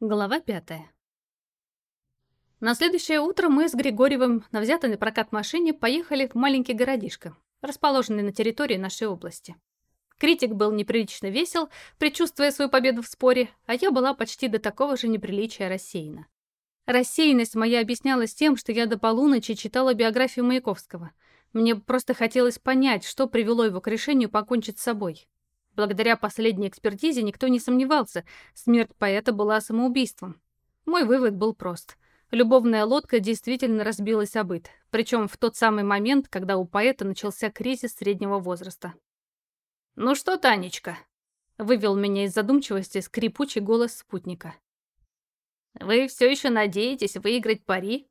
Глава пятая. На следующее утро мы с Григорьевым на взятой на прокат машине поехали в маленький городишко, расположенный на территории нашей области. Критик был неприлично весел, предчувствуя свою победу в споре, а я была почти до такого же неприличия рассеяна. Рассеянность моя объяснялась тем, что я до полуночи читала биографию Маяковского. Мне просто хотелось понять, что привело его к решению покончить с собой. Благодаря последней экспертизе никто не сомневался, смерть поэта была самоубийством. Мой вывод был прост. Любовная лодка действительно разбилась о быт, причем в тот самый момент, когда у поэта начался кризис среднего возраста. «Ну что, Танечка?» — вывел меня из задумчивости скрипучий голос спутника. «Вы все еще надеетесь выиграть пари?»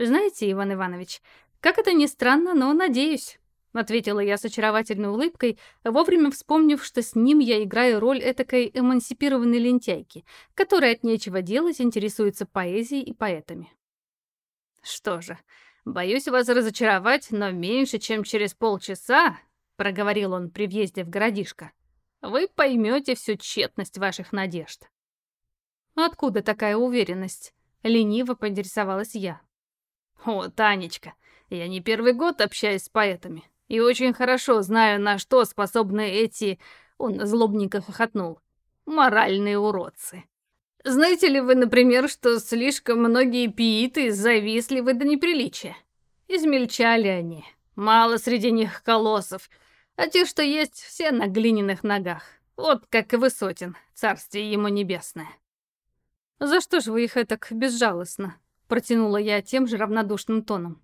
«Знаете, Иван Иванович, как это ни странно, но надеюсь». — ответила я с очаровательной улыбкой, вовремя вспомнив, что с ним я играю роль этакой эмансипированной лентяйки, которая от нечего делать интересуется поэзией и поэтами. «Что же, боюсь вас разочаровать, но меньше, чем через полчаса», — проговорил он при въезде в городишко, «вы поймете всю тщетность ваших надежд». «Откуда такая уверенность?» — лениво поинтересовалась я. «О, Танечка, я не первый год общаюсь с поэтами. И очень хорошо знаю, на что способны эти...» Он злобненько хохотнул. «Моральные уродцы. Знаете ли вы, например, что слишком многие пииты завистливы до неприличия? Измельчали они. Мало среди них колоссов. А те, что есть, все на глиняных ногах. Вот как и Высотин, царствие ему небесное». «За что же вы их так безжалостно?» Протянула я тем же равнодушным тоном.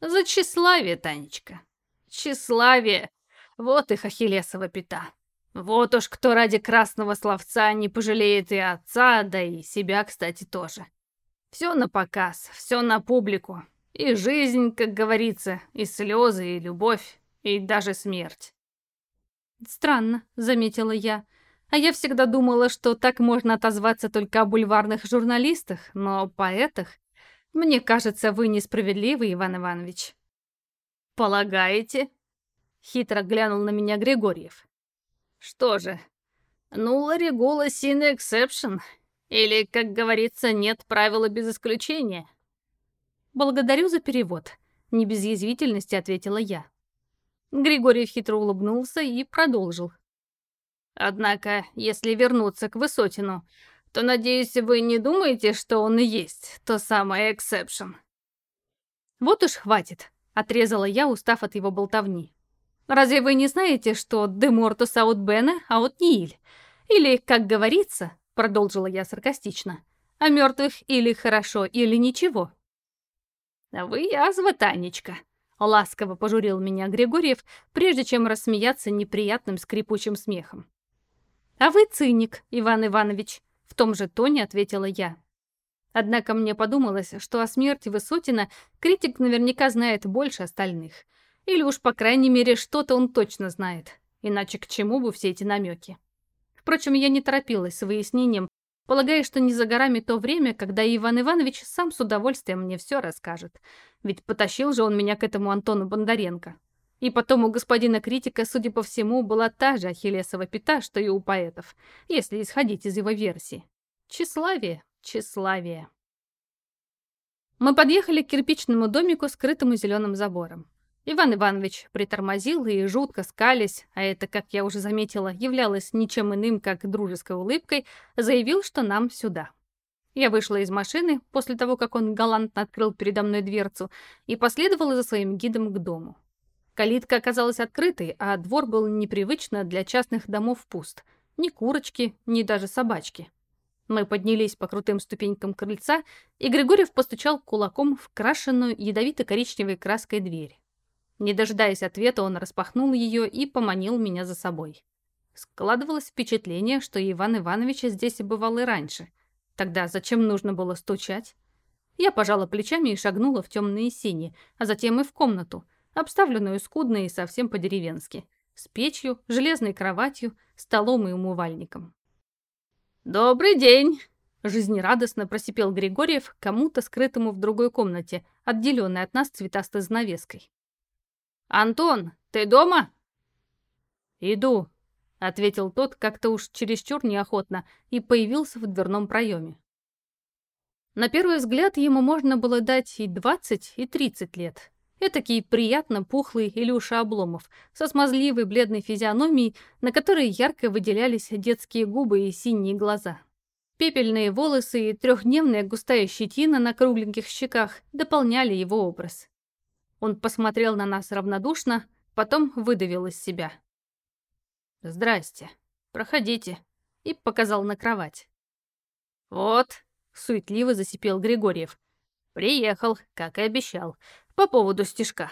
«За тщеславие, Танечка. Тщеславие. Вот их ахиллесова пята. Вот уж кто ради красного словца не пожалеет и отца, да и себя, кстати, тоже. Все на показ, все на публику. И жизнь, как говорится, и слезы, и любовь, и даже смерть. Странно, заметила я. А я всегда думала, что так можно отозваться только о бульварных журналистах, но о поэтах... Мне кажется, вы несправедливы, Иван Иванович. «Полагаете?» — хитро глянул на меня Григорьев. «Что же, ну, регула sine exception, или, как говорится, нет правила без исключения?» «Благодарю за перевод», — не без язвительности ответила я. Григорьев хитро улыбнулся и продолжил. «Однако, если вернуться к Высотину, то, надеюсь, вы не думаете, что он и есть то самое exception?» «Вот уж хватит», Отрезала я, устав от его болтовни. «Разве вы не знаете, что «de mortuis aut bene, aut nihil»? Или, как говорится, продолжила я саркастично, о мертвых или хорошо, или ничего?» «Вы язва, Танечка», — ласково пожурил меня Григорьев, прежде чем рассмеяться неприятным скрипучим смехом. «А вы циник, Иван Иванович», — в том же тоне ответила я. Однако мне подумалось, что о смерти Высотина критик наверняка знает больше остальных. Или уж, по крайней мере, что-то он точно знает. Иначе к чему бы все эти намеки? Впрочем, я не торопилась с выяснением, полагая, что не за горами то время, когда Иван Иванович сам с удовольствием мне все расскажет. Ведь потащил же он меня к этому Антону Бондаренко. И потом у господина критика, судя по всему, была та же ахиллесова пята, что и у поэтов, если исходить из его версии. Тщеславие, Тщеславие. Мы подъехали к кирпичному домику, скрытому зеленым забором. Иван Иванович притормозил и, жутко скались, а это, как я уже заметила, являлось ничем иным, как дружеской улыбкой, заявил, что нам сюда. Я вышла из машины после того, как он галантно открыл передо мной дверцу и последовала за своим гидом к дому. Калитка оказалась открытой, а двор был непривычно для частных домов пуст. Ни курочки, ни даже собачки. Мы поднялись по крутым ступенькам крыльца, и Григорьев постучал кулаком в крашенную ядовито-коричневой краской дверь. Не дожидаясь ответа, он распахнул ее и поманил меня за собой. Складывалось впечатление, что Иван Иванович здесь и бывал и раньше. Тогда зачем нужно было стучать? Я пожала плечами и шагнула в темные сини, а затем и в комнату, обставленную скудно и совсем по-деревенски, с печью, железной кроватью, столом и умывальником. «Добрый день!» — жизнерадостно просипел Григорьев кому-то скрытому в другой комнате, отделенной от нас цветастой занавеской. «Антон, ты дома?» «Иду», — ответил тот как-то уж чересчур неохотно и появился в дверном проеме. На первый взгляд ему можно было дать и 20, и 30 лет. Этакий приятно пухлый Илюша Обломов со смазливой бледной физиономией, на которой ярко выделялись детские губы и синие глаза. Пепельные волосы и трехдневная густая щетина на кругленьких щеках дополняли его образ. Он посмотрел на нас равнодушно, потом выдавил из себя. «Здрасте, проходите», и показал на кровать. «Вот», — суетливо засипел Григорьев, — «приехал, как и обещал, по поводу стишка».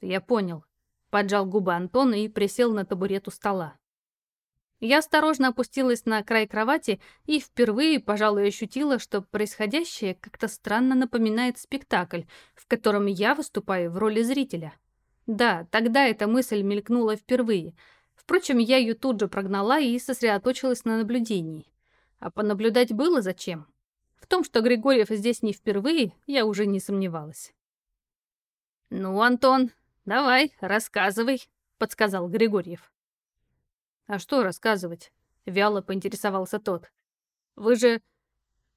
«Я понял», — поджал губы Антон и присел на табурет у стола. Я осторожно опустилась на край кровати и впервые, пожалуй, ощутила, что происходящее как-то странно напоминает спектакль, в котором я выступаю в роли зрителя. Да, тогда эта мысль мелькнула впервые — Впрочем, я ее тут же прогнала и сосредоточилась на наблюдении. А понаблюдать было зачем? В том, что Григорьев здесь не впервые, я уже не сомневалась. «Ну, Антон, давай, рассказывай», — подсказал Григорьев. «А что рассказывать?» — вяло поинтересовался тот. «Вы же...»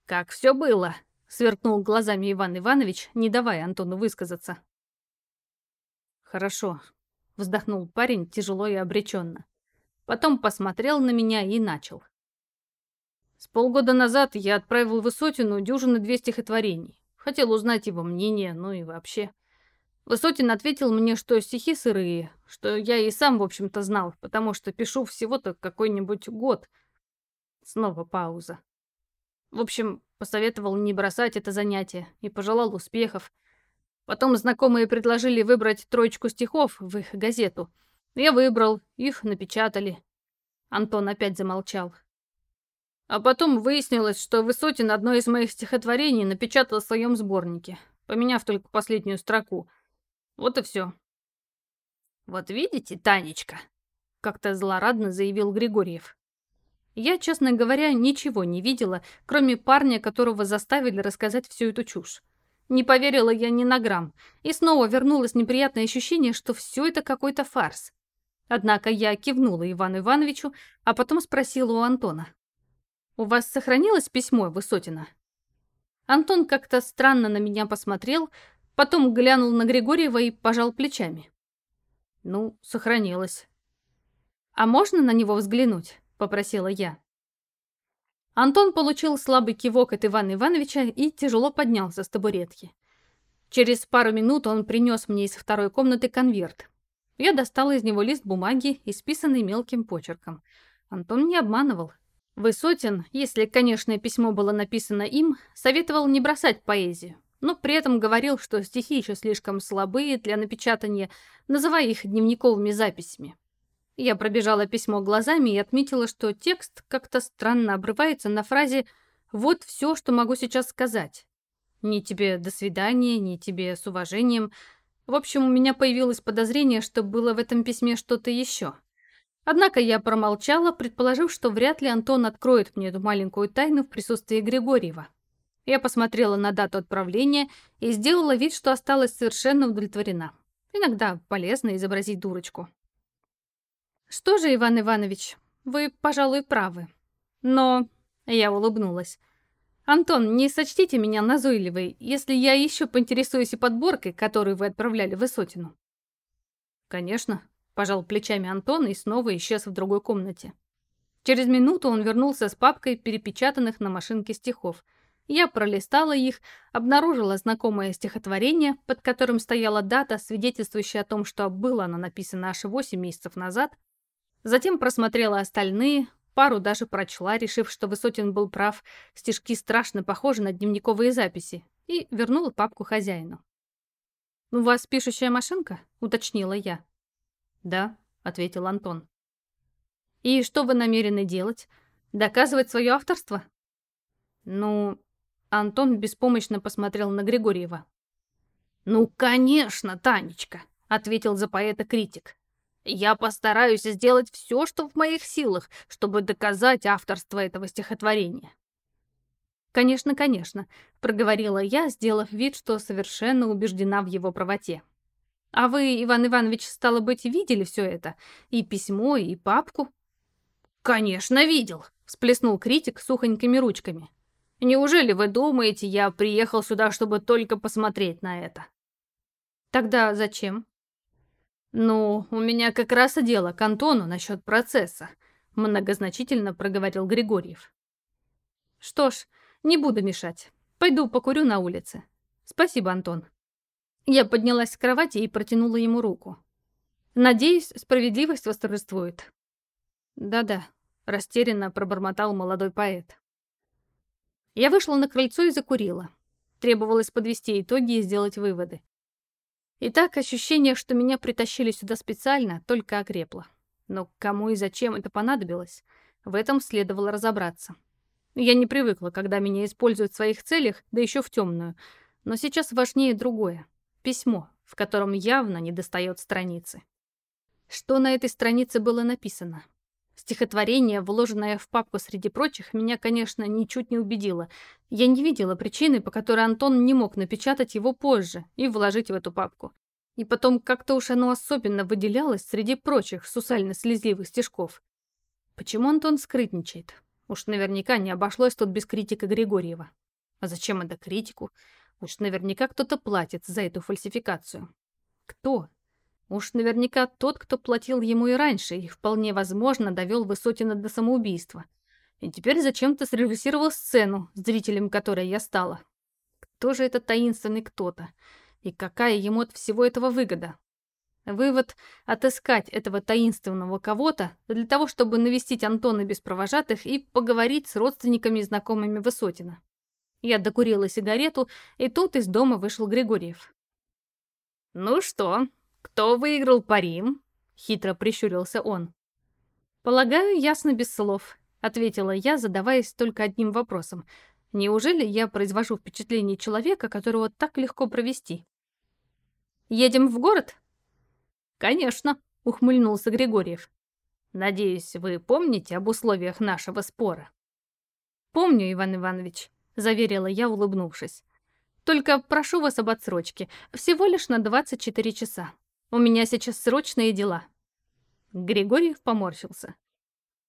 «Как все было?» — сверкнул глазами Иван Иванович, не давая Антону высказаться. «Хорошо, Вздохнул парень тяжело и обреченно. Потом посмотрел на меня и начал. С полгода назад я отправил Высотину дюжины две стихотворений. Хотел узнать его мнение, ну и вообще. Высотин ответил мне, что стихи сырые, что я и сам, в общем-то, знал, потому что пишу всего-то какой-нибудь год. Снова пауза. В общем, посоветовал не бросать это занятие и пожелал успехов. Потом знакомые предложили выбрать троечку стихов в их газету. Я выбрал, их напечатали. Антон опять замолчал. А потом выяснилось, что Высотин одно из моих стихотворений напечатал в своем сборнике, поменяв только последнюю строку. Вот и все. «Вот видите, Танечка?» — как-то злорадно заявил Григорьев. Я, честно говоря, ничего не видела, кроме парня, которого заставили рассказать всю эту чушь. Не поверила я ни на грамм, и снова вернулось неприятное ощущение, что все это какой-то фарс. Однако я кивнула Ивану Ивановичу, а потом спросила у Антона. «У вас сохранилось письмо Высотина?» Антон как-то странно на меня посмотрел, потом глянул на Григорьева и пожал плечами. «Ну, сохранилось». «А можно на него взглянуть?» — попросила я. Антон получил слабый кивок от Ивана Ивановича и тяжело поднялся с табуретки. Через пару минут он принес мне из второй комнаты конверт. Я достала из него лист бумаги, исписанный мелким почерком. Антон не обманывал. Высотин, если, конечно, письмо было написано им, советовал не бросать поэзию, но при этом говорил, что стихи еще слишком слабые для напечатания, называя их дневниковыми записями. Я пробежала письмо глазами и отметила, что текст как-то странно обрывается на фразе «Вот все, что могу сейчас сказать». Ни тебе «до свидания», ни тебе «с уважением». В общем, у меня появилось подозрение, что было в этом письме что-то еще. Однако я промолчала, предположив, что вряд ли Антон откроет мне эту маленькую тайну в присутствии Григорьева. Я посмотрела на дату отправления и сделала вид, что осталась совершенно удовлетворена. Иногда полезно изобразить дурочку. Что же, Иван Иванович, вы, пожалуй, правы. Но... Я улыбнулась. Антон, не сочтите меня назойливой, если я еще поинтересуюсь и подборкой, которую вы отправляли в Высотину. Конечно, пожал плечами Антон и снова исчез в другой комнате. Через минуту он вернулся с папкой перепечатанных на машинке стихов. Я пролистала их, обнаружила знакомое стихотворение, под которым стояла дата, свидетельствующая о том, что было оно написано аж 8 месяцев назад, Затем просмотрела остальные, пару даже прочла, решив, что Высотин был прав, стишки страшно похожи на дневниковые записи, и вернула папку хозяину. «У вас пишущая машинка?» — уточнила я. «Да», — ответил Антон. «И что вы намерены делать? Доказывать свое авторство?» «Ну...» — Антон беспомощно посмотрел на Григорьева. «Ну, конечно, Танечка», — ответил за поэта критик. Я постараюсь сделать все, что в моих силах, чтобы доказать авторство этого стихотворения. «Конечно, конечно», — проговорила я, сделав вид, что совершенно убеждена в его правоте. А вы, Иван Иванович, стало быть, видели все это? И письмо, и папку? Конечно, видел, всплеснул критик сухонькими ручками. Неужели вы думаете, я приехал сюда, чтобы только посмотреть на это? Тогда зачем? Ну, у меня как раз и дело к Антону насчет процесса, многозначительно проговорил Григорьев. Что ж, не буду мешать. Пойду покурю на улице. Спасибо, Антон. Я поднялась с кровати и протянула ему руку. Надеюсь, справедливость восторжествует. Да-да, растерянно пробормотал молодой поэт. Я вышла на крыльцо и закурила. Требовалось подвести итоги и сделать выводы. Итак, ощущение, что меня притащили сюда специально, только окрепло. Но кому и зачем это понадобилось, в этом следовало разобраться. Я не привыкла, когда меня используют в своих целях, да еще в темную. Но сейчас важнее другое. Письмо, в котором явно не достает страницы. Что на этой странице было написано? Стихотворение, вложенное в папку среди прочих, меня, конечно, ничуть не убедило. Я не видела причины, по которой Антон не мог напечатать его позже и вложить в эту папку. И потом как-то уж оно особенно выделялось среди прочих сусально-слезливых стишков. Почему Антон скрытничает? Уж наверняка не обошлось тут без критика Григорьева. А зачем это критику? Уж наверняка кто-то платит за эту фальсификацию. Кто? Уж наверняка тот, кто платил ему и раньше, и вполне возможно довел Высотина до самоубийства. И теперь зачем-то срежиссировал сцену, зрителем которой я стала. Кто же этот таинственный кто-то? И какая ему от всего этого выгода? Вывод — отыскать этого таинственного кого-то для того, чтобы навестить Антона без провожатых и поговорить с родственниками и знакомыми Высотина. Я докурила сигарету, и тут из дома вышел Григорьев. «Ну что, кто выиграл пари?» — хитро прищурился он. «Полагаю, ясно без слов», — ответила я, задаваясь только одним вопросом. «Неужели я произвожу впечатление человека, которого так легко провести?» «Едем в город?» «Конечно», — ухмыльнулся Григорьев. «Надеюсь, вы помните об условиях нашего спора?» «Помню, Иван Иванович», — заверила я, улыбнувшись. «Только прошу вас об отсрочке. Всего лишь на 24 часа. У меня сейчас срочные дела». Григорьев поморщился.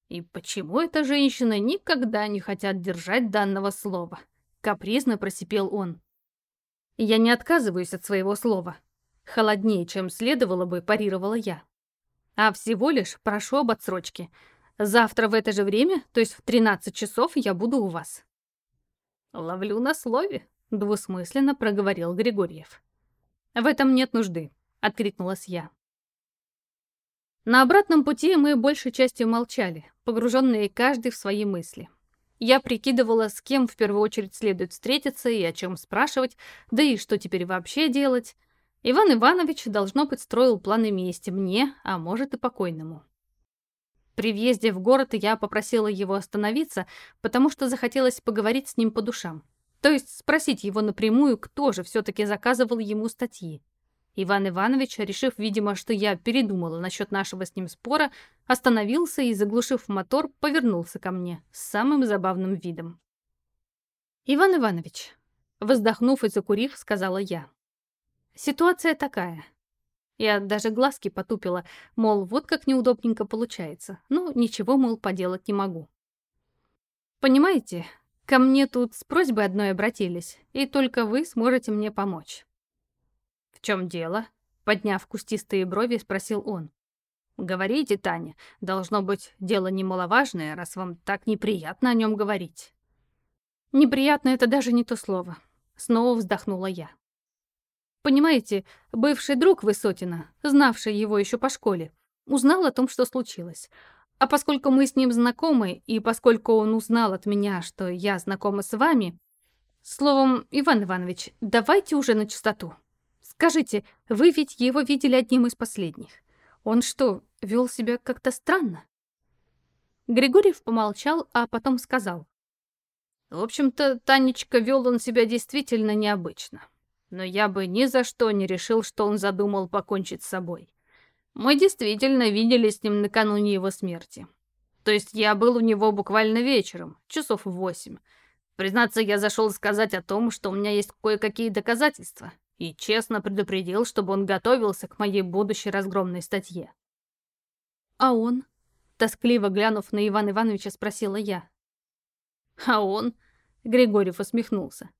«И почему эта женщина никогда не хотят держать данного слова?» Капризно просипел он. «Я не отказываюсь от своего слова». Холоднее, чем следовало бы, парировала я. «А всего лишь прошу об отсрочке. Завтра в это же время, то есть в 13 часов, я буду у вас». «Ловлю на слове», — двусмысленно проговорил Григорьев. «В этом нет нужды», — откликнулась я. На обратном пути мы большей частью молчали, погруженные каждый в свои мысли. Я прикидывала, с кем в первую очередь следует встретиться и о чем спрашивать, да и что теперь вообще делать. Иван Иванович, должно быть, строил планы мести мне, а может и покойному. При въезде в город я попросила его остановиться, потому что захотелось поговорить с ним по душам. То есть спросить его напрямую, кто же все-таки заказывал ему статьи. Иван Иванович, решив, видимо, что я передумала насчет нашего с ним спора, остановился и, заглушив мотор, повернулся ко мне с самым забавным видом. «Иван Иванович», вздохнув и закурив, сказала я, «ситуация такая. Я даже глазки потупила, мол, вот как неудобненько получается. Ну, ничего, мол, поделать не могу. Понимаете, ко мне тут с просьбой одной обратились, и только вы сможете мне помочь. В чем дело? Подняв кустистые брови, спросил он. Говорите, Таня, должно быть дело немаловажное, раз вам так неприятно о нем говорить. Неприятно — это даже не то слово. Снова вздохнула я. Понимаете, бывший друг Высотина, знавший его еще по школе, узнал о том, что случилось. А поскольку мы с ним знакомы, и поскольку он узнал от меня, что я знакома с вами... Словом, Иван Иванович, давайте уже на чистоту. Скажите, вы ведь его видели одним из последних. Он что, вел себя как-то странно? Григорьев помолчал, а потом сказал. В общем-то, Танечка вел он себя действительно необычно но я бы ни за что не решил, что он задумал покончить с собой. Мы действительно виделись с ним накануне его смерти. То есть я был у него буквально вечером, часов в восемь. Признаться, я зашел сказать о том, что у меня есть кое-какие доказательства, и честно предупредил, чтобы он готовился к моей будущей разгромной статье. «А он?» — тоскливо глянув на Ивана Ивановича, спросила я. «А он?» — Григорьев усмехнулся.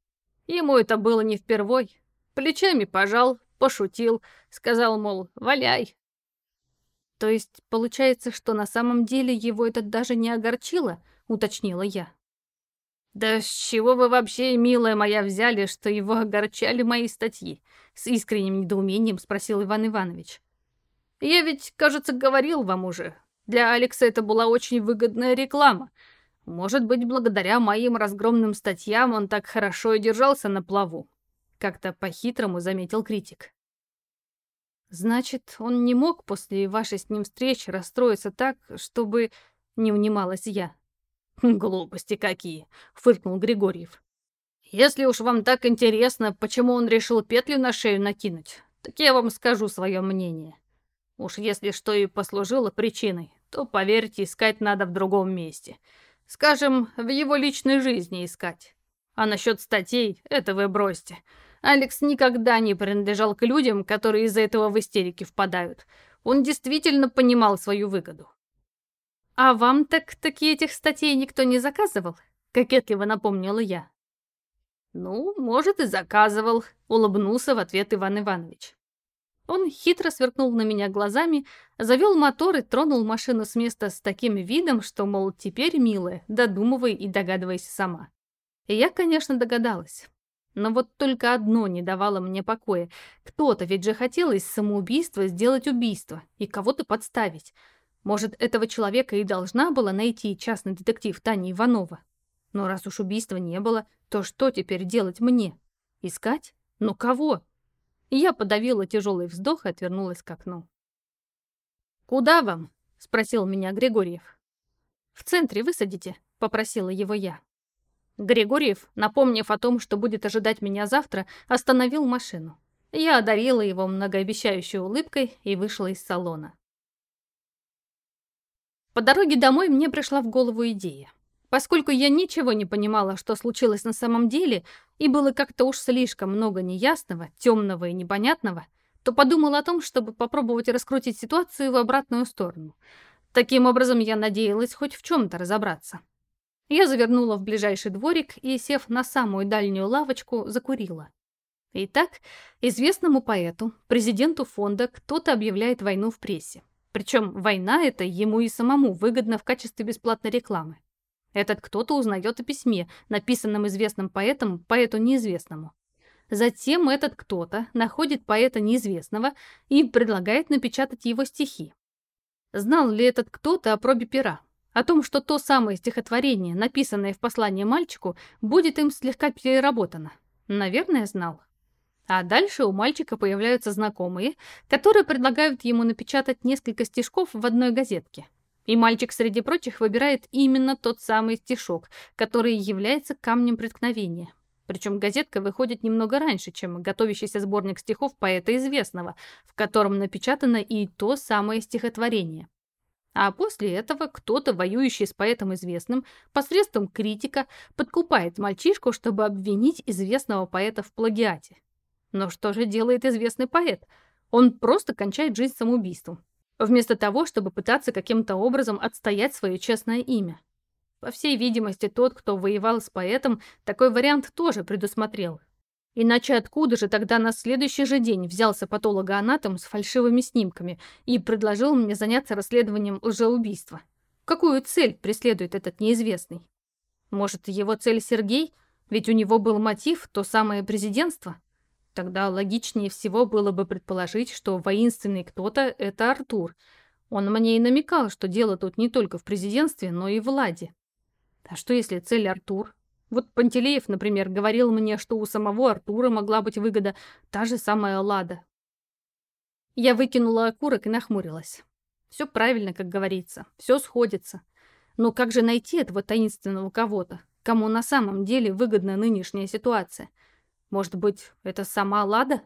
Ему это было не впервой. Плечами пожал, пошутил, сказал, мол, валяй. То есть получается, что на самом деле его это даже не огорчило, уточнила я. «Да с чего вы вообще, милая моя, взяли, что его огорчали мои статьи?» С искренним недоумением спросил Иван Иванович. «Я ведь, кажется, говорил вам уже. Для Алекса это была очень выгодная реклама. Может быть, благодаря моим разгромным статьям он так хорошо и держался на плаву. Как-то по-хитрому заметил критик. Значит, он не мог после вашей с ним встречи расстроиться так, чтобы... Не унималась я. «Глупости какие!» — фыркнул Григорьев. «Если уж вам так интересно, почему он решил петлю на шею накинуть, так я вам скажу свое мнение. Уж если что и послужило причиной, то, поверьте, искать надо в другом месте. Скажем, в его личной жизни искать. А насчет статей, это вы бросьте. Алекс никогда не принадлежал к людям, которые из-за этого в истерике впадают. Он действительно понимал свою выгоду. «А вам так таки этих статей никто не заказывал?» — кокетливо напомнила я. «Ну, может, и заказывал», — улыбнулся в ответ Иван Иванович. Он хитро сверкнул на меня глазами, завел мотор и тронул машину с места с таким видом, что, мол, теперь, милая, додумывай и догадывайся сама. И я, конечно, догадалась. Но вот только одно не давало мне покоя. Кто-то ведь же хотел из самоубийства сделать убийство и кого-то подставить. Может, этого человека и должна была найти частный детектив Таня Иванова. Но раз уж убийства не было, то что теперь делать мне? Искать? Ну кого? я подавила тяжелый вздох и отвернулась к окну. «Куда вам?» — спросил меня Григорьев. «В центре высадите», — попросила его я. Григорьев, напомнив о том, что будет ожидать меня завтра, остановил машину. Я одарила его многообещающей улыбкой и вышла из салона. По дороге домой мне пришла в голову идея. Поскольку я ничего не понимала, что случилось на самом деле, и было как-то уж слишком много неясного, темного и непонятного, то подумала о том, чтобы попробовать раскрутить ситуацию в обратную сторону. Таким образом, я надеялась хоть в чем-то разобраться. Я завернула в ближайший дворик и, сев на самую дальнюю лавочку, закурила. Итак, известному поэту, президенту фонда, кто-то объявляет войну в прессе. Причем война эта ему и самому выгодна в качестве бесплатной рекламы. Этот кто-то узнает о письме, написанном известным поэтом поэту неизвестному. Затем этот кто-то находит поэта неизвестного и предлагает напечатать его стихи. Знал ли этот кто-то о пробе пера? О том, что то самое стихотворение, написанное в послании мальчику, будет им слегка переработано? Наверное, знал. А дальше у мальчика появляются знакомые, которые предлагают ему напечатать несколько стишков в одной газетке. И мальчик среди прочих выбирает именно тот самый стишок, который является камнем преткновения. Причем газетка выходит немного раньше, чем готовящийся сборник стихов поэта известного, в котором напечатано и то самое стихотворение. А после этого кто-то, воюющий с поэтом известным, посредством критика подкупает мальчишку, чтобы обвинить известного поэта в плагиате. Но что же делает известный поэт? Он просто кончает жизнь самоубийством. Вместо того, чтобы пытаться каким-то образом отстоять свое честное имя. По всей видимости, тот, кто воевал с поэтом, такой вариант тоже предусмотрел. Иначе откуда же тогда на следующий же день взялся патологоанатом с фальшивыми снимками и предложил мне заняться расследованием лжеубийства? Какую цель преследует этот неизвестный? Может, его цель Сергей? Ведь у него был мотив, то самое президентство? Тогда логичнее всего было бы предположить, что воинственный кто-то — это Артур. Он мне и намекал, что дело тут не только в президентстве, но и в Ладе. А что если цель Артур? Вот Пантелеев, например, говорил мне, что у самого Артура могла быть выгода та же самая Лада. Я выкинула окурок и нахмурилась. Все правильно, как говорится, все сходится. Но как же найти этого таинственного кого-то, кому на самом деле выгодна нынешняя ситуация — может быть, это сама Лада?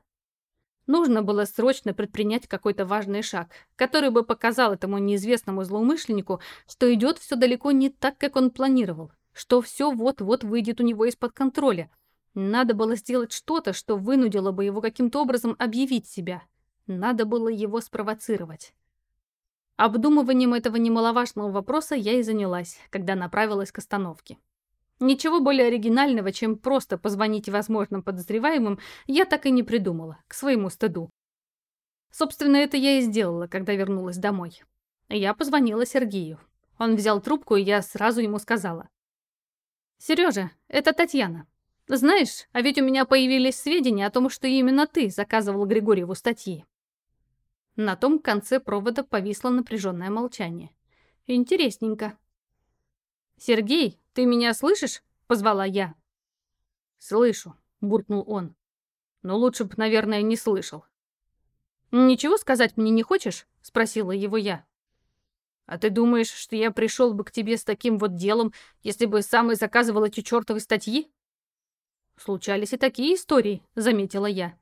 Нужно было срочно предпринять какой-то важный шаг, который бы показал этому неизвестному злоумышленнику, что идет все далеко не так, как он планировал, что все вот-вот выйдет у него из-под контроля. Надо было сделать что-то, что вынудило бы его каким-то образом объявить себя. Надо было его спровоцировать. Обдумыванием этого немаловажного вопроса я и занялась, когда направилась к остановке. Ничего более оригинального, чем просто позвонить возможным подозреваемым, я так и не придумала, к своему стыду. Собственно, это я и сделала, когда вернулась домой. Я позвонила Сергею. Он взял трубку, и я сразу ему сказала. «Сережа, это Татьяна. Знаешь, а ведь у меня появились сведения о том, что именно ты заказывал Григорьеву статьи. На том конце провода повисло напряженное молчание. Интересненько. «Сергей, ты меня слышишь?» — позвала я. «Слышу», — буркнул он. «Но лучше бы, наверное, не слышал». «Ничего сказать мне не хочешь?» — спросила его я. «А ты думаешь, что я пришел бы к тебе с таким вот делом, если бы сам и заказывал эти чертовы статьи?» «Случались и такие истории», — заметила я.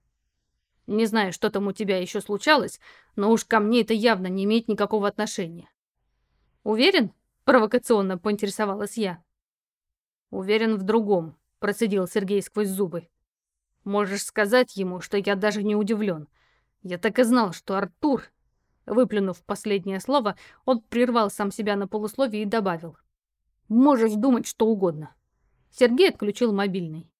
Не знаю, что там у тебя еще случалось, но уж ко мне это явно не имеет никакого отношения. Уверен? Провокационно поинтересовалась я. Уверен в другом, процедил Сергей сквозь зубы. Можешь сказать ему, что я даже не удивлен. Я так и знал, что Артур... Выплюнув последнее слово, он прервал сам себя на полусловие и добавил. «Можешь думать что угодно». Сергей отключил мобильный.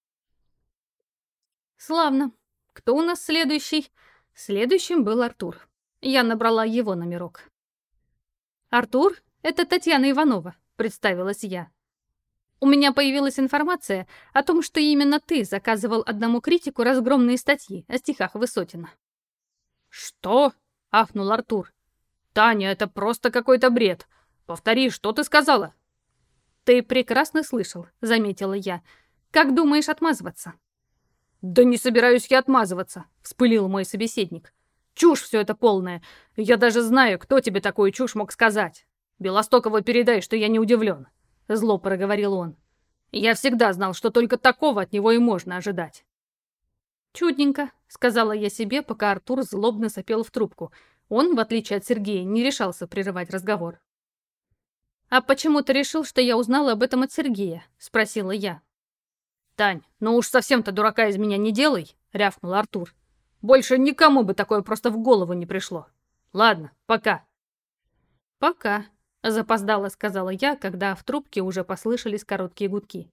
«Славно. Кто у нас следующий? Следующим был Артур. Я набрала его номерок. «Артур, это Татьяна Иванова», — представилась я. «У меня появилась информация о том, что именно ты заказывал одному критику разгромные статьи о стихах Высотина». «Что?» — ахнул Артур. «Таня, это просто какой-то бред. Повтори, что ты сказала?» «Ты прекрасно слышал», — заметила я. «Как думаешь отмазываться?» «Да не собираюсь я отмазываться», — вспылил мой собеседник. «Чушь все это полная. Я даже знаю, кто тебе такую чушь мог сказать. Белостокову передай, что я не удивлен», — зло проговорил он. «Я всегда знал, что только такого от него и можно ожидать». «Чудненько», — сказала я себе, пока Артур злобно сопел в трубку. Он, в отличие от Сергея, не решался прерывать разговор. «А почему ты решил, что я узнала об этом от Сергея?» — спросила я. «Тань, ну уж совсем-то дурака из меня не делай», — рявкнул Артур. «Больше никому бы такое просто в голову не пришло. Ладно, пока». «Пока», — запоздало сказала я, когда в трубке уже послышались короткие гудки.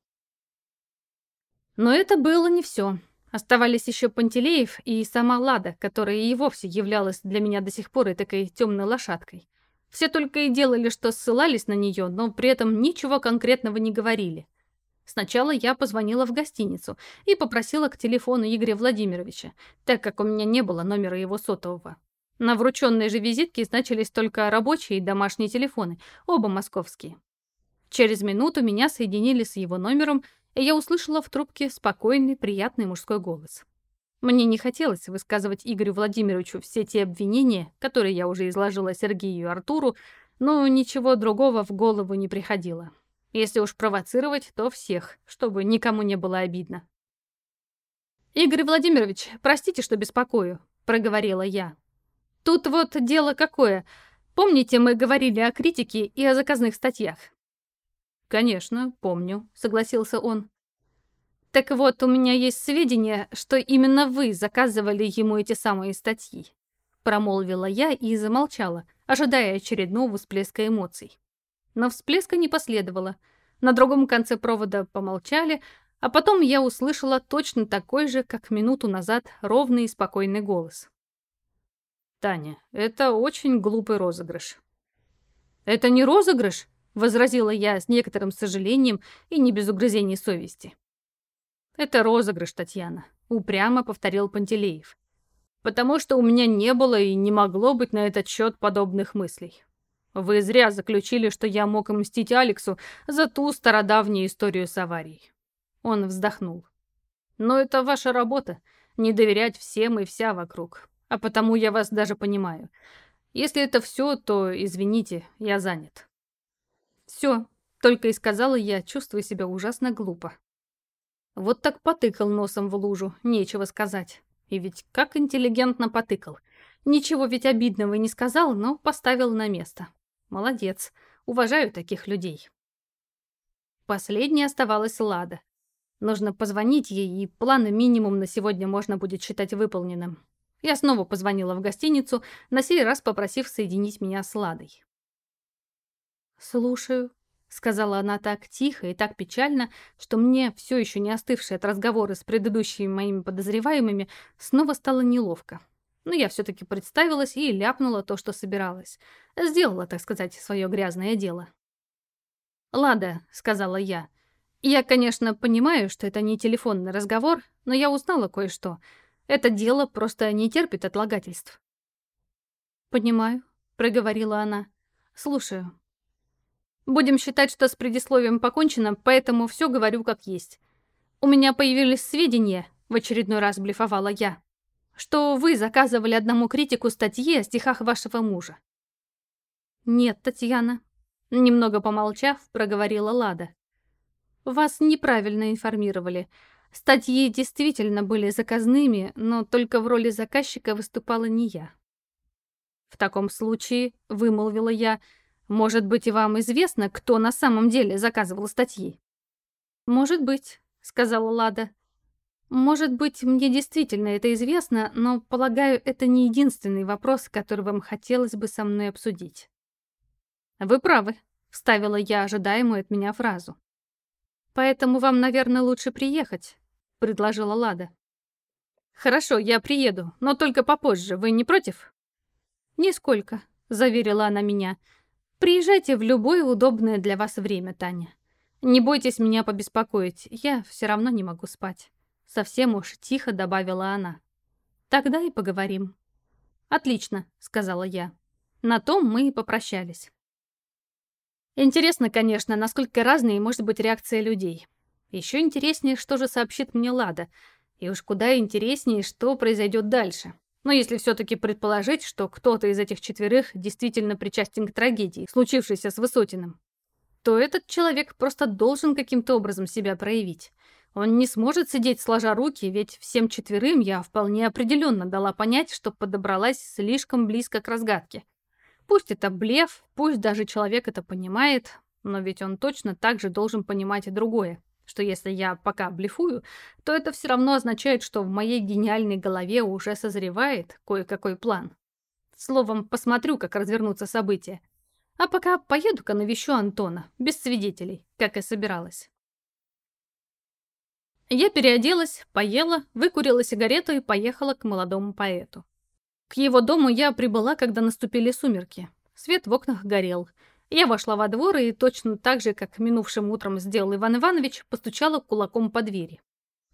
Но это было не все. Оставались еще Пантелеев и сама Лада, которая и вовсе являлась для меня до сих пор и такой темной лошадкой. Все только и делали, что ссылались на нее, но при этом ничего конкретного не говорили. Сначала я позвонила в гостиницу и попросила к телефону Игоря Владимировича, так как у меня не было номера его сотового. На врученной же визитке значились только рабочие и домашние телефоны, оба московские. Через минуту меня соединили с его номером, и я услышала в трубке спокойный, приятный мужской голос. Мне не хотелось высказывать Игорю Владимировичу все те обвинения, которые я уже изложила Сергею и Артуру, но ничего другого в голову не приходило. Если уж провоцировать, то всех, чтобы никому не было обидно. «Игорь Владимирович, простите, что беспокою», — проговорила я. «Тут вот дело какое. Помните, мы говорили о критике и о заказных статьях?» «Конечно, помню», — согласился он. «Так вот, у меня есть сведения, что именно вы заказывали ему эти самые статьи», — промолвила я и замолчала, ожидая очередного всплеска эмоций но всплеска не последовало. На другом конце провода помолчали, а потом я услышала точно такой же, как минуту назад, ровный и спокойный голос. «Таня, это очень глупый розыгрыш». «Это не розыгрыш?» — возразила я с некоторым сожалением и не без угрызений совести. «Это розыгрыш, Татьяна», — упрямо повторил Пантелеев. «Потому что у меня не было и не могло быть на этот счет подобных мыслей. Вы зря заключили, что я мог мстить Алексу за ту стародавнюю историю с аварией. Он вздохнул. Но это ваша работа — не доверять всем и вся вокруг. А потому я вас даже понимаю. Если это все, то извините, я занят. Все, только и сказала я, чувствуя себя ужасно глупо. Вот так потыкал носом в лужу, нечего сказать. И ведь как интеллигентно потыкал. Ничего ведь обидного не сказал, но поставил на место. Молодец. Уважаю таких людей. Последней оставалась Лада. Нужно позвонить ей, и планы минимум на сегодня можно будет считать выполненным. Я снова позвонила в гостиницу, на сей раз попросив соединить меня с Ладой. «Слушаю», — сказала она так тихо и так печально, что мне, все еще не остывшее от разговора с предыдущими моими подозреваемыми, снова стало неловко. Но я все-таки представилась и ляпнула то, что собиралась. Сделала, так сказать, свое грязное дело. «Лада», — сказала я, — «я, конечно, понимаю, что это не телефонный разговор, но я узнала кое-что». Это дело просто не терпит отлагательств. «Понимаю», — проговорила она. «Слушаю». «Будем считать, что с предисловием покончено, поэтому все говорю как есть. У меня появились сведения, — в очередной раз блефовала я, что вы заказывали одному критику статьи о стихах вашего мужа». «Нет, Татьяна», — немного помолчав, проговорила Лада. «Вас неправильно информировали. Статьи действительно были заказными, но только в роли заказчика выступала не я. «В таком случае», — вымолвила я, — «может быть, и вам известно, кто на самом деле заказывал статьи?» «Может быть», — сказала Лада. «Может быть, мне действительно это известно, но, полагаю, это не единственный вопрос, который вам хотелось бы со мной обсудить». «Вы правы», — вставила я ожидаемую от меня фразу. «Поэтому вам, наверное, лучше приехать. — предложила Лада. «Хорошо, я приеду, но только попозже. Вы не против?» «Нисколько», — заверила она меня. «Приезжайте в любое удобное для вас время, Таня. Не бойтесь меня побеспокоить, я все равно не могу спать». Совсем уж тихо добавила она. «Тогда и поговорим». «Отлично», — сказала я. На том мы и попрощались. Интересно, конечно, насколько разной может быть реакция людей. Еще интереснее, что же сообщит мне Лада. И уж куда интереснее, что произойдет дальше. Но если все-таки предположить, что кто-то из этих четверых действительно причастен к трагедии, случившейся с Высотиным, то этот человек просто должен каким-то образом себя проявить. Он не сможет сидеть сложа руки, ведь всем четверым я вполне определенно дала понять, что подобралась слишком близко к разгадке. Пусть это блеф, пусть даже человек это понимает, но ведь он точно так же должен понимать и другое что если я пока блефую, то это все равно означает, что в моей гениальной голове уже созревает кое-какой план. Словом, посмотрю, как развернутся события. А пока поеду-ка навещу Антона, без свидетелей, как и собиралась. Я переоделась, поела, выкурила сигарету и поехала к молодому поэту. К его дому я прибыла, когда наступили сумерки. Свет в окнах горел — я вошла во двор и точно так же, как минувшим утром сделал Иван Иванович, постучала кулаком по двери.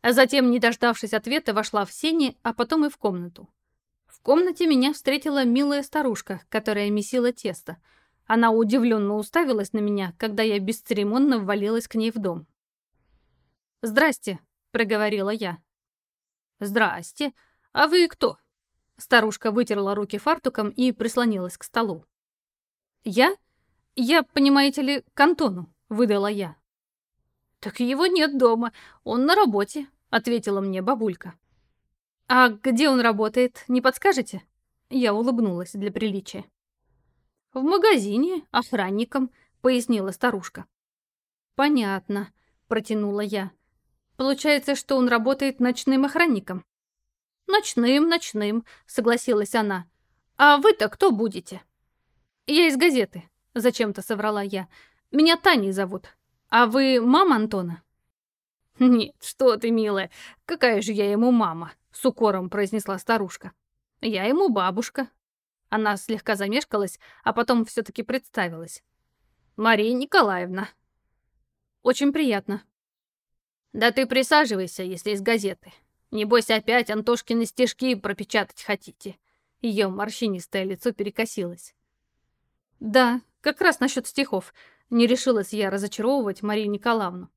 А затем, не дождавшись ответа, вошла в сени, а потом и в комнату. В комнате меня встретила милая старушка, которая месила тесто. Она удивленно уставилась на меня, когда я бесцеремонно ввалилась к ней в дом. «Здрасте», — проговорила я. «Здрасте. А вы кто?» Старушка вытерла руки фартуком и прислонилась к столу. «Я?» «Я, понимаете ли, к Антону», — выдала я. «Так его нет дома, он на работе», — ответила мне бабулька. «А где он работает, не подскажете?» Я улыбнулась для приличия. «В магазине, охранником», — пояснила старушка. «Понятно», — протянула я. «Получается, что он работает ночным охранником?» «Ночным, ночным», — согласилась она. «А вы-то кто будете?» «Я из газеты», Зачем-то соврала я. Меня Таней зовут. А вы мама Антона? Нет, что ты, милая. Какая же я ему мама? С укором произнесла старушка. Я ему бабушка. Она слегка замешкалась, а потом все-таки представилась. Мария Николаевна. Очень приятно. Да ты присаживайся, если из газеты. Небось опять Антошкины стишки пропечатать хотите. Ее морщинистое лицо перекосилось. Да, как раз насчет стихов. Не решилась я разочаровывать Марию Николаевну.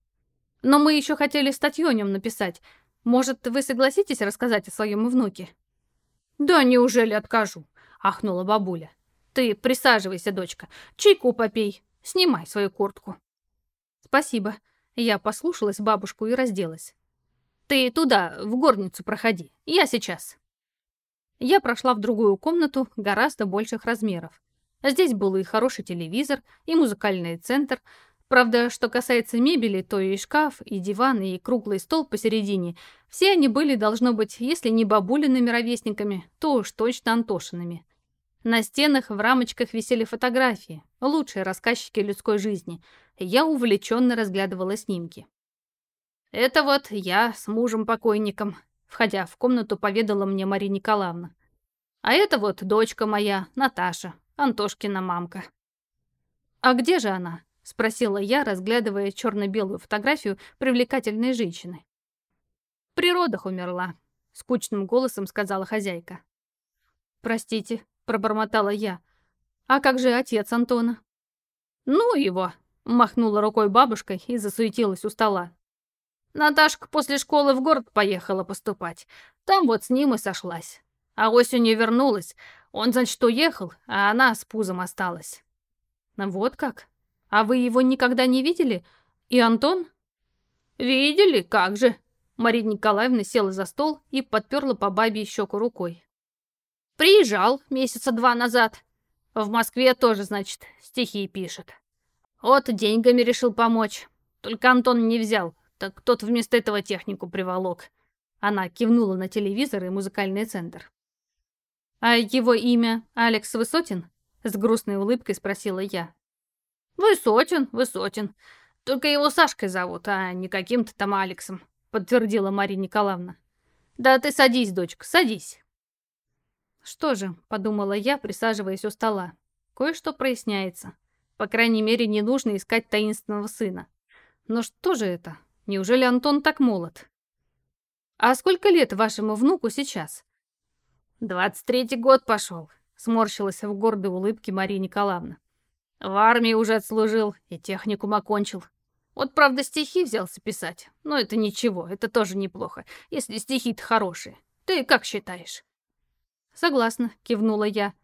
Но мы еще хотели статью о нем написать. Может, вы согласитесь рассказать о своем внуке? Да неужели откажу? Ахнула бабуля. Ты присаживайся, дочка. Чайку попей. Снимай свою куртку. Спасибо. Я послушалась бабушку и разделась. Ты туда, в горницу проходи. Я сейчас. Я прошла в другую комнату гораздо больших размеров. Здесь был и хороший телевизор, и музыкальный центр, Правда, что касается мебели, то и шкаф, и диван, и круглый стол посередине, все они были, должно быть, если не бабулиными ровесниками, то уж точно Антошиными. На стенах в рамочках висели фотографии, лучшие рассказчики людской жизни. Я увлеченно разглядывала снимки. «Это вот я с мужем-покойником», — входя в комнату, поведала мне Мария Николаевна. «А это вот дочка моя, Наташа, Антошкина мамка». «А где же она?» — спросила я, разглядывая черно-белую фотографию привлекательной женщины. «В природах умерла», — скучным голосом сказала хозяйка. «Простите», пробормотала я. «А как же отец Антона?» «Ну его!» — махнула рукой бабушка и засуетилась у стола. Наташка после школы в город поехала поступать. Там вот с ним и сошлась. А осенью вернулась. Он, значит, уехал, а она с пузом осталась. Вот как? А вы его никогда не видели? И Антон? Видели, как же. Мария Николаевна села за стол и подперла по бабе щеку рукой. Приезжал месяца два назад. В Москве тоже, значит, стихи пишет. Вот деньгами решил помочь. Только Антон не взял, так тот вместо этого технику приволок. Она кивнула на телевизор и музыкальный центр. «А его имя Алекс Высотин?» С грустной улыбкой спросила я. «Высотин, Высотин. Только его Сашкой зовут, а не каким-то там Алексом», подтвердила Мария Николаевна. «Да ты садись, дочка, садись». Что же, подумала я, присаживаясь у стола. Кое-что проясняется. По крайней мере, не нужно искать таинственного сына. Но что же это? Неужели Антон так молод? А сколько лет вашему внуку сейчас? Двадцать третий год пошел, сморщилась в гордой улыбке Мария Николаевна. В армии уже отслужил и техникум окончил. Вот, правда, стихи взялся писать. Но это ничего, это тоже неплохо, если стихи-то хорошие. Ты как считаешь? «Согласна», — кивнула я.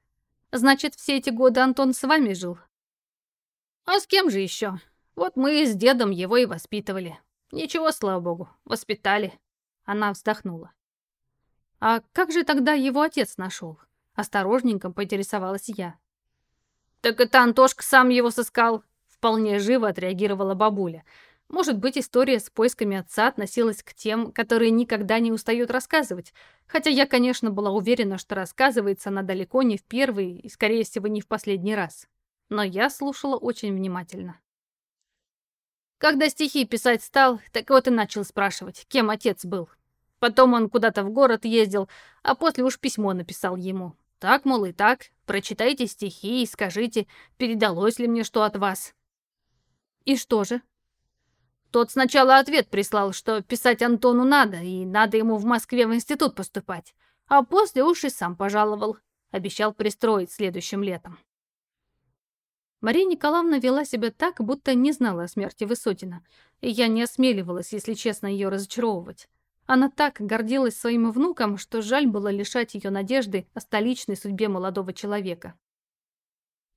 «Значит, все эти годы Антон с вами жил?» «А с кем же еще? Вот мы с дедом его и воспитывали. Ничего, слава богу, воспитали». Она вздохнула. «А как же тогда его отец нашел?» Осторожненько поинтересовалась я. «Так это Антошка сам его сыскал», — вполне живо отреагировала бабуля. Может быть, история с поисками отца относилась к тем, которые никогда не устают рассказывать, хотя я, конечно, была уверена, что рассказывается она далеко не в первый и, скорее всего, не в последний раз. Но я слушала очень внимательно. Когда стихи писать стал, так вот и начал спрашивать, кем отец был. Потом он куда-то в город ездил, а после уж письмо написал ему. Так, мол, и так, прочитайте стихи и скажите, передалось ли мне что от вас. И что же? Тот сначала ответ прислал, что писать Антону надо, и надо ему в Москве в институт поступать, а после уж и сам пожаловал. Обещал пристроить следующим летом. Мария Николаевна вела себя так, будто не знала о смерти Высотина, и я не осмеливалась, если честно, ее разочаровывать. Она так гордилась своим внуком, что жаль было лишать ее надежды о столичной судьбе молодого человека.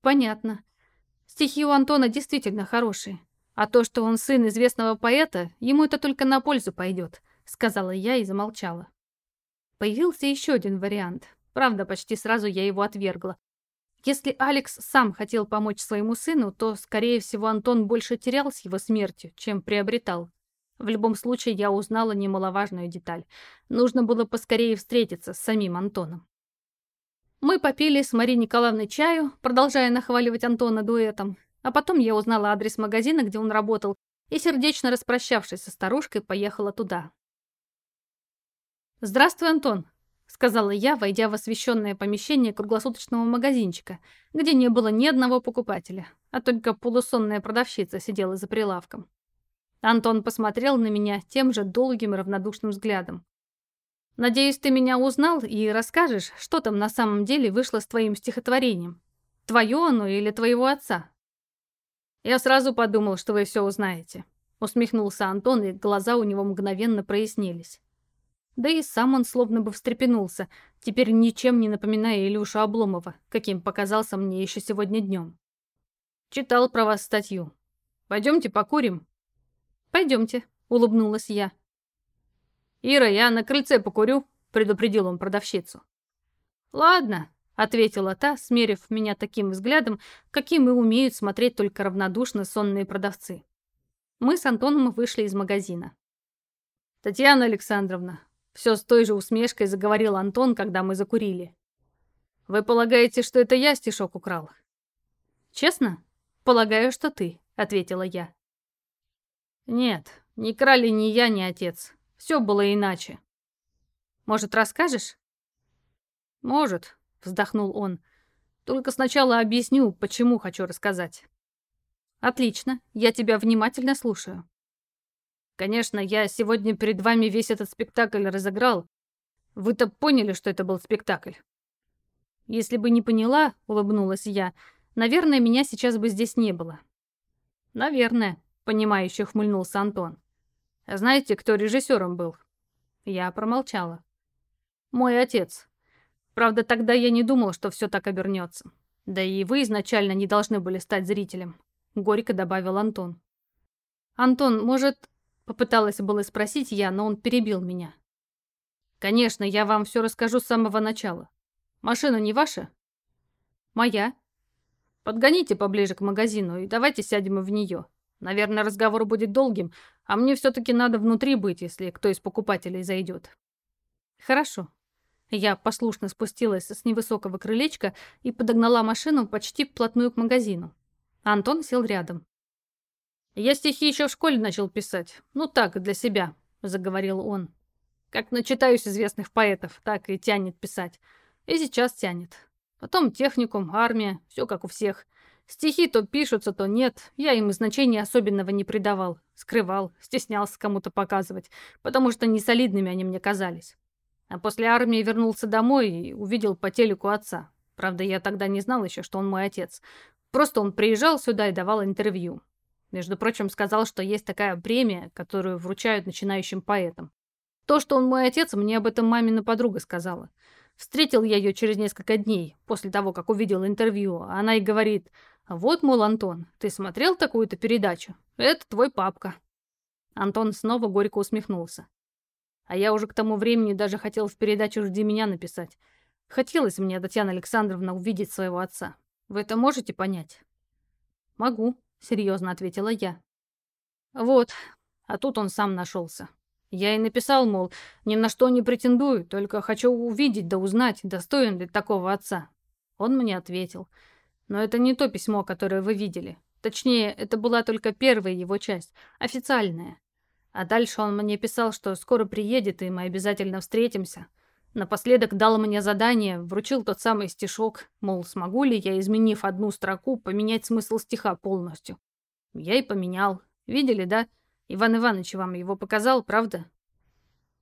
Понятно. Стихи у Антона действительно хорошие. А то, что он сын известного поэта, ему это только на пользу пойдет, сказала я и замолчала. Появился еще один вариант. Правда, почти сразу я его отвергла. Если Алекс сам хотел помочь своему сыну, то, скорее всего, Антон больше терял с его смертью, чем приобретал. В любом случае, я узнала немаловажную деталь. Нужно было поскорее встретиться с самим Антоном. Мы попили с Марией Николаевной чаю, продолжая нахваливать Антона дуэтом, а потом я узнала адрес магазина, где он работал, и, сердечно распрощавшись со старушкой, поехала туда. «Здравствуй, Антон», — сказала я, войдя в освещенное помещение круглосуточного магазинчика, где не было ни одного покупателя, а только полусонная продавщица сидела за прилавком. Антон посмотрел на меня тем же долгим равнодушным взглядом. «Надеюсь, ты меня узнал и расскажешь, что там на самом деле вышло с твоим стихотворением. Твое оно или твоего отца?» «Я сразу подумал, что вы все узнаете», — усмехнулся Антон, и глаза у него мгновенно прояснились. Да и сам он словно бы встрепенулся, теперь ничем не напоминая Илюшу Обломова, каким показался мне еще сегодня днем. «Читал про вас статью. Пойдемте покурим?» «Пойдемте», — улыбнулась я. «Ира, я на крыльце покурю», — предупредил он продавщицу. «Ладно», ответила та, смерив меня таким взглядом, каким и умеют смотреть только равнодушно сонные продавцы. Мы с Антоном вышли из магазина. «Татьяна Александровна», — все с той же усмешкой заговорил Антон, когда мы закурили. «Вы полагаете, что это я стишок украл?» «Честно? Полагаю, что ты», — ответила я. «Нет, не крали ни я, ни отец. Все было иначе». «Может, расскажешь?» «Может», — вздохнул он. «Только сначала объясню, почему хочу рассказать». «Отлично, я тебя внимательно слушаю». «Конечно, я сегодня перед вами весь этот спектакль разыграл. Вы-то поняли, что это был спектакль?» «Если бы не поняла», — улыбнулась я, — «наверное, меня сейчас бы здесь не было». «Наверное», — понимающе хмыльнулся Антон. «А знаете, кто режиссером был?» Я промолчала. «Мой отец. Правда, тогда я не думал, что все так обернется. Да и вы изначально не должны были стать зрителем», — горько добавил Антон. «Антон, может...» — попыталась было спросить я, но он перебил меня. «Конечно, я вам все расскажу с самого начала. Машина не ваша?» «Моя». «Подгоните поближе к магазину и давайте сядем в нее. Наверное, разговор будет долгим, а мне все-таки надо внутри быть, если кто из покупателей зайдет». «Хорошо». Я послушно спустилась с невысокого крылечка и подогнала машину почти вплотную к магазину. Антон сел рядом. «Я стихи еще в школе начал писать. Ну так, для себя», — заговорил он. «Как начитаюсь известных поэтов, так и тянет писать. И сейчас тянет. Потом техникум, армия, все как у всех. Стихи то пишутся, то нет. Я им значения особенного не придавал. Скрывал, стеснялся кому-то показывать, потому что несолидными они мне казались. А после армии вернулся домой и увидел по телеку отца. Правда, я тогда не знал еще, что он мой отец. Просто он приезжал сюда и давал интервью. Между прочим, сказал, что есть такая премия, которую вручают начинающим поэтам. То, что он мой отец, мне об этом мамина подруга сказала. Встретил я ее через несколько дней, после того, как увидел интервью. Она и говорит, вот, мол, Антон, ты смотрел такую-то передачу? Это твой папка. Антон снова горько усмехнулся. А я уже к тому времени даже хотел в передачу «Жди меня» написать. Хотелось мне, Татьяна Александровна, увидеть своего отца. Вы это можете понять? Могу, серьезно ответила я. Вот, а тут он сам нашелся. Я и написал, мол, ни на что не претендую, только хочу увидеть да узнать, достоин ли такого отца. Он мне ответил. Но это не то письмо, которое вы видели. Точнее, это была только первая его часть, официальная. А дальше он мне писал, что скоро приедет, и мы обязательно встретимся. Напоследок дал мне задание, вручил тот самый стишок, мол, смогу ли я, изменив одну строку, поменять смысл стиха полностью. Я и поменял. Видели, да? Иван Иванович вам его показал, правда?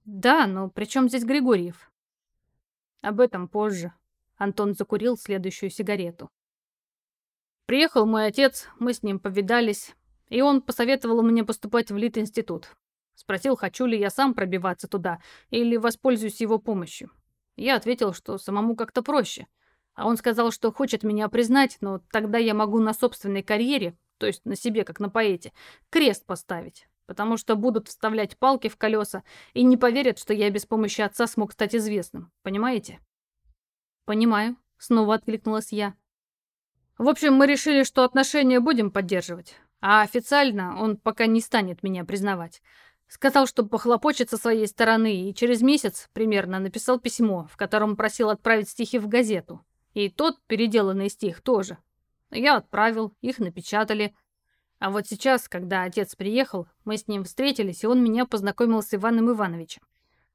Да, но при чем здесь Григорьев? Об этом позже. Антон закурил следующую сигарету. Приехал мой отец, мы с ним повидались, и он посоветовал мне поступать в Лит-институт. Спросил, хочу ли я сам пробиваться туда или воспользуюсь его помощью. Я ответил, что самому как-то проще. А он сказал, что хочет меня признать, но тогда я могу на собственной карьере, то есть на себе, как на поэте, крест поставить, потому что будут вставлять палки в колеса и не поверят, что я без помощи отца смог стать известным. Понимаете? Понимаю, снова откликнулась я. В общем, мы решили, что отношения будем поддерживать. А официально он пока не станет меня признавать. Сказал, что похлопочет со своей стороны, и через месяц примерно написал письмо, в котором просил отправить стихи в газету. И тот переделанный стих тоже. Я отправил, их напечатали. А вот сейчас, когда отец приехал, мы с ним встретились, и он меня познакомил с Иваном Ивановичем.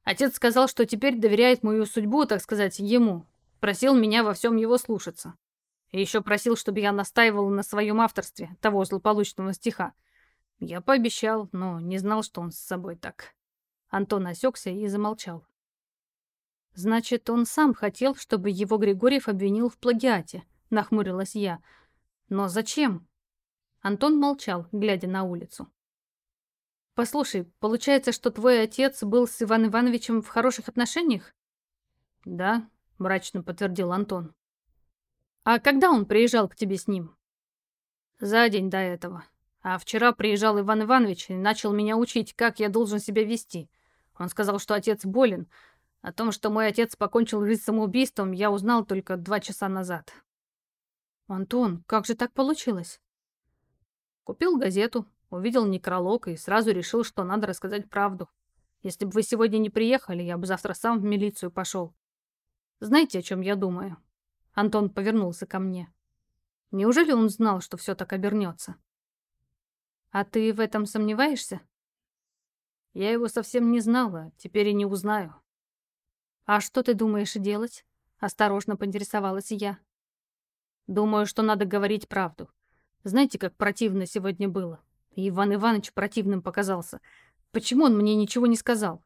Отец сказал, что теперь доверяет мою судьбу, так сказать, ему. Просил меня во всем его слушаться. И еще просил, чтобы я настаивал на своем авторстве того злополучного стиха. Я пообещал, но не знал, что он с собой так. Антон осекся и замолчал. «Значит, он сам хотел, чтобы его Григорьев обвинил в плагиате», — нахмурилась я. «Но зачем?» Антон молчал, глядя на улицу. «Послушай, получается, что твой отец был с Иваном Ивановичем в хороших отношениях?» «Да», — мрачно подтвердил Антон. А когда он приезжал к тебе с ним? За день до этого. А вчера приезжал Иван Иванович и начал меня учить, как я должен себя вести. Он сказал, что отец болен, О том, что мой отец покончил жизнь самоубийством, я узнал только два часа назад. Антон, как же так получилось? Купил газету, увидел некролог и сразу решил, что надо рассказать правду. Если бы вы сегодня не приехали, я бы завтра сам в милицию пошел. Знаете, о чем я думаю? Антон повернулся ко мне. Неужели он знал, что все так обернется? А ты в этом сомневаешься? Я его совсем не знала, теперь и не узнаю. А что ты думаешь делать? Осторожно поинтересовалась я. Думаю, что надо говорить правду. Знаете, как противно сегодня было? Иван Иванович противным показался. Почему он мне ничего не сказал?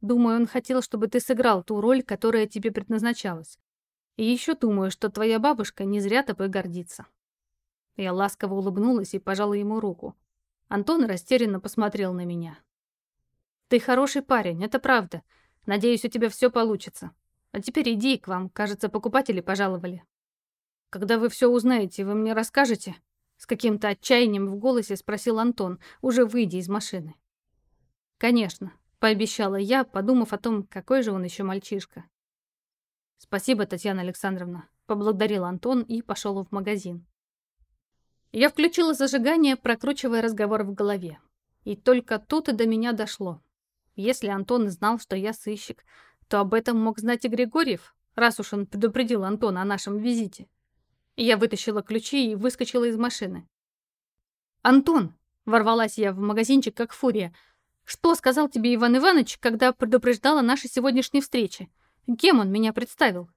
Думаю, он хотел, чтобы ты сыграл ту роль, которая тебе предназначалась. И еще думаю, что твоя бабушка не зря тобой гордится. Я ласково улыбнулась и пожала ему руку. Антон растерянно посмотрел на меня. «Ты хороший парень, это правда. Надеюсь, у тебя все получится. А теперь иди к вам, кажется, покупатели пожаловали». «Когда вы все узнаете, вы мне расскажете?» С каким-то отчаянием в голосе спросил Антон, уже выйдя из машины. «Конечно», — пообещала я, подумав о том, какой же он еще мальчишка. «Спасибо, Татьяна Александровна», — поблагодарил Антон и пошел в магазин. Я включила зажигание, прокручивая разговор в голове. И только тут и до меня дошло. Если Антон знал, что я сыщик, то об этом мог знать и Григорьев, раз уж он предупредил Антона о нашем визите. Я вытащила ключи и выскочила из машины. «Антон!» — ворвалась я в магазинчик, как фурия. «Что сказал тебе Иван Иванович, когда предупреждал о нашей сегодняшней встрече? Кем он меня представил?»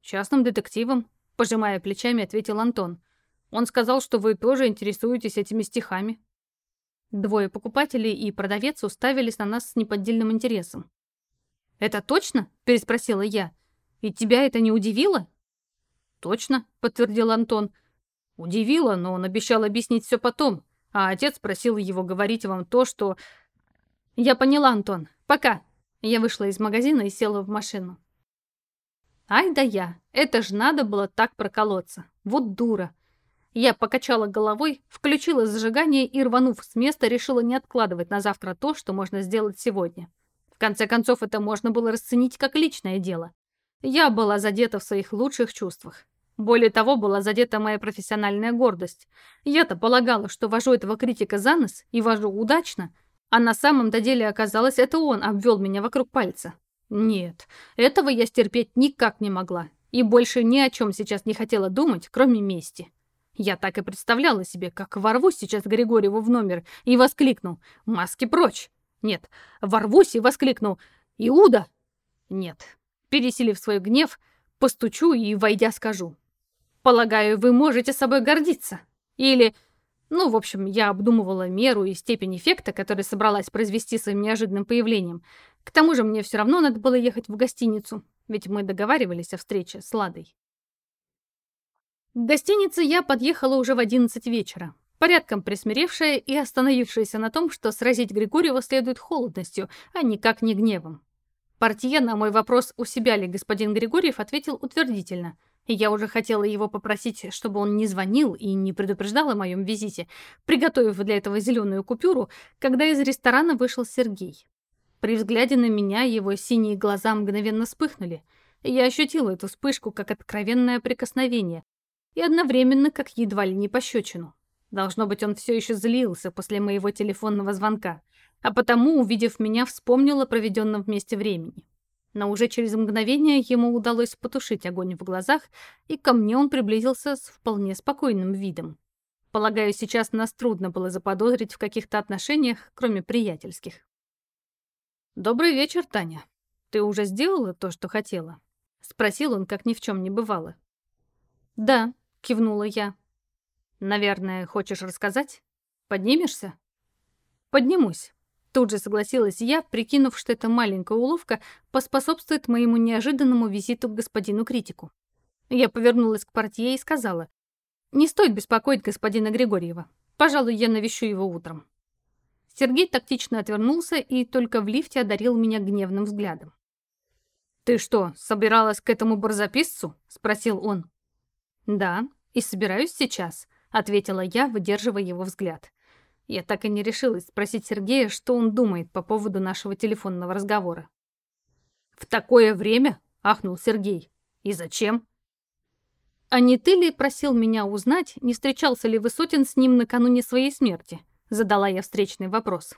«Частным детективом», — пожимая плечами, ответил Антон. «Он сказал, что вы тоже интересуетесь этими стихами». Двое покупателей и продавец уставились на нас с неподдельным интересом. «Это точно?» — переспросила я. «И тебя это не удивило?» «Точно», — подтвердил Антон. «Удивило, но он обещал объяснить все потом, а отец просил его говорить вам то, что...» «Я поняла, Антон. Пока». Я вышла из магазина и села в машину. Ай да я, это ж надо было так проколоться. Вот дура. Я покачала головой, включила зажигание и, рванув с места, решила не откладывать на завтра то, что можно сделать сегодня. В конце концов, это можно было расценить как личное дело. Я была задета в своих лучших чувствах. Более того, была задета моя профессиональная гордость. Я-то полагала, что вожу этого критика за нос и вожу удачно, а на самом-то деле оказалось, это он обвел меня вокруг пальца. Нет, этого я стерпеть никак не могла и больше ни о чем сейчас не хотела думать, кроме мести. Я так и представляла себе, как ворвусь сейчас Григорьеву в номер и воскликну «Маски прочь!» Нет, ворвусь и воскликну «Иуда!» Нет, пересилив свой гнев, постучу и, войдя, скажу Полагаю, вы можете собой гордиться. Или... Ну, в общем, я обдумывала меру и степень эффекта, который собралась произвести своим неожиданным появлением. К тому же мне все равно надо было ехать в гостиницу, ведь мы договаривались о встрече с Ладой. К гостинице я подъехала уже в 11 вечера, порядком присмиревшая и остановившаяся на том, что сразить Григорьева следует холодностью, а никак не гневом. Портье на мой вопрос, у себя ли господин Григорьев, ответил утвердительно – я уже хотела его попросить, чтобы он не звонил и не предупреждал о моем визите, приготовив для этого зеленую купюру, когда из ресторана вышел Сергей. При взгляде на меня его синие глаза мгновенно вспыхнули. Я ощутила эту вспышку как откровенное прикосновение и одновременно как едва ли не пощечину. Должно быть, он все еще злился после моего телефонного звонка, а потому, увидев меня, вспомнил о проведенном вместе времени. Но уже через мгновение ему удалось потушить огонь в глазах, и ко мне он приблизился с вполне спокойным видом. Полагаю, сейчас нас трудно было заподозрить в каких-то отношениях, кроме приятельских. «Добрый вечер, Таня. Ты уже сделала то, что хотела?» — спросил он, как ни в чем не бывало. «Да», — кивнула я. «Наверное, хочешь рассказать? Поднимешься?» «Поднимусь. Тут же согласилась я, прикинув, что эта маленькая уловка поспособствует моему неожиданному визиту к господину критику. Я повернулась к портье и сказала, «Не стоит беспокоить господина Григорьева. Пожалуй, я навещу его утром». Сергей тактично отвернулся и только в лифте одарил меня гневным взглядом. «Ты что, собиралась к этому барзаписцу?» — спросил он. «Да, и собираюсь сейчас», — ответила я, выдерживая его взгляд. Я так и не решилась спросить Сергея, что он думает по поводу нашего телефонного разговора. «В такое время?» — ахнул Сергей. «И зачем?» «А не ты ли просил меня узнать, не встречался ли Высотин с ним накануне своей смерти?» — задала я встречный вопрос.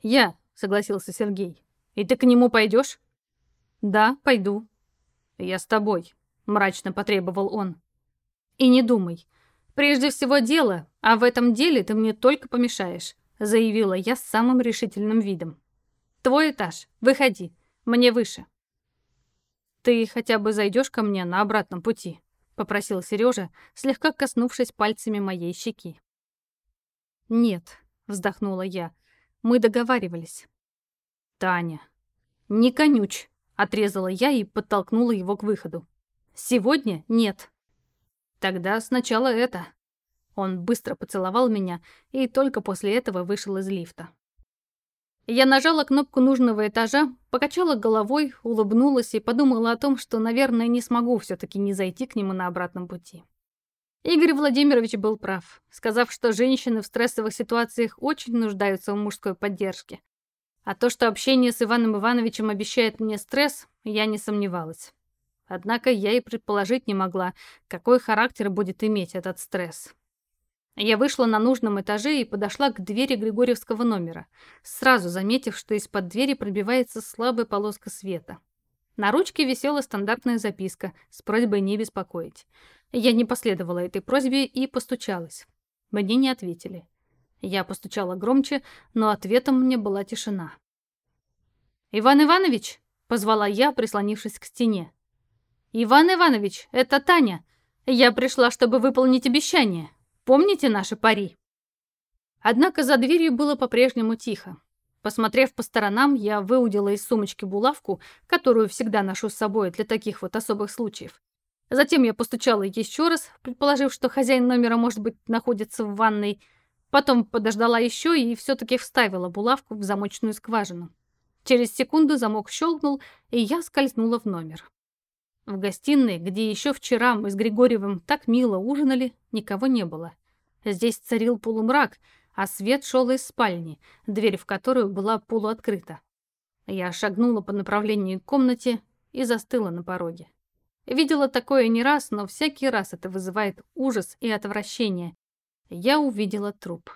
«Я», — согласился Сергей. «И ты к нему пойдешь?» «Да, пойду». «Я с тобой», — мрачно потребовал он. «И не думай. Прежде всего дело, а в этом деле ты мне только помешаешь», — заявила я с самым решительным видом. «Твой этаж. Выходи. Мне выше». «Ты хотя бы зайдешь ко мне на обратном пути?» — попросил Сережа, слегка коснувшись пальцами моей щеки. «Нет», — вздохнула я, — «мы договаривались». «Таня». «Не конючь», — отрезала я и подтолкнула его к выходу. «Сегодня нет». Тогда сначала это. Он быстро поцеловал меня и только после этого вышел из лифта. Я нажала кнопку нужного этажа, покачала головой, улыбнулась и подумала о том, что, наверное, не смогу все-таки не зайти к нему на обратном пути. Игорь Владимирович был прав, сказав, что женщины в стрессовых ситуациях очень нуждаются в мужской поддержке. А то, что общение с Иваном Ивановичем обещает мне стресс, я не сомневалась. Однако я и предположить не могла, какой характер будет иметь этот стресс. Я вышла на нужном этаже и подошла к двери Григорьевского номера, сразу заметив, что из-под двери пробивается слабая полоска света. На ручке висела стандартная записка с просьбой не беспокоить. Я не последовала этой просьбе и постучалась. Мне не ответили. Я постучала громче, но ответом мне была тишина. «Иван Иванович!» — позвала я, прислонившись к стене. «Иван Иванович, это Таня. Я пришла, чтобы выполнить обещание. Помните наши пари?» Однако за дверью было по-прежнему тихо. Посмотрев по сторонам, я выудила из сумочки булавку, которую всегда ношу с собой для таких вот особых случаев. Затем я постучала еще раз, предположив, что хозяин номера, может быть, находится в ванной. Потом подождала еще и все-таки вставила булавку в замочную скважину. Через секунду замок щелкнул, и я скользнула в номер. В гостиной, где еще вчера мы с Григорьевым так мило ужинали, никого не было. Здесь царил полумрак, а свет шел из спальни, дверь в которую была полуоткрыта. Я шагнула по направлению к комнате и застыла на пороге. Видела такое не раз, но всякий раз это вызывает ужас и отвращение. Я увидела труп.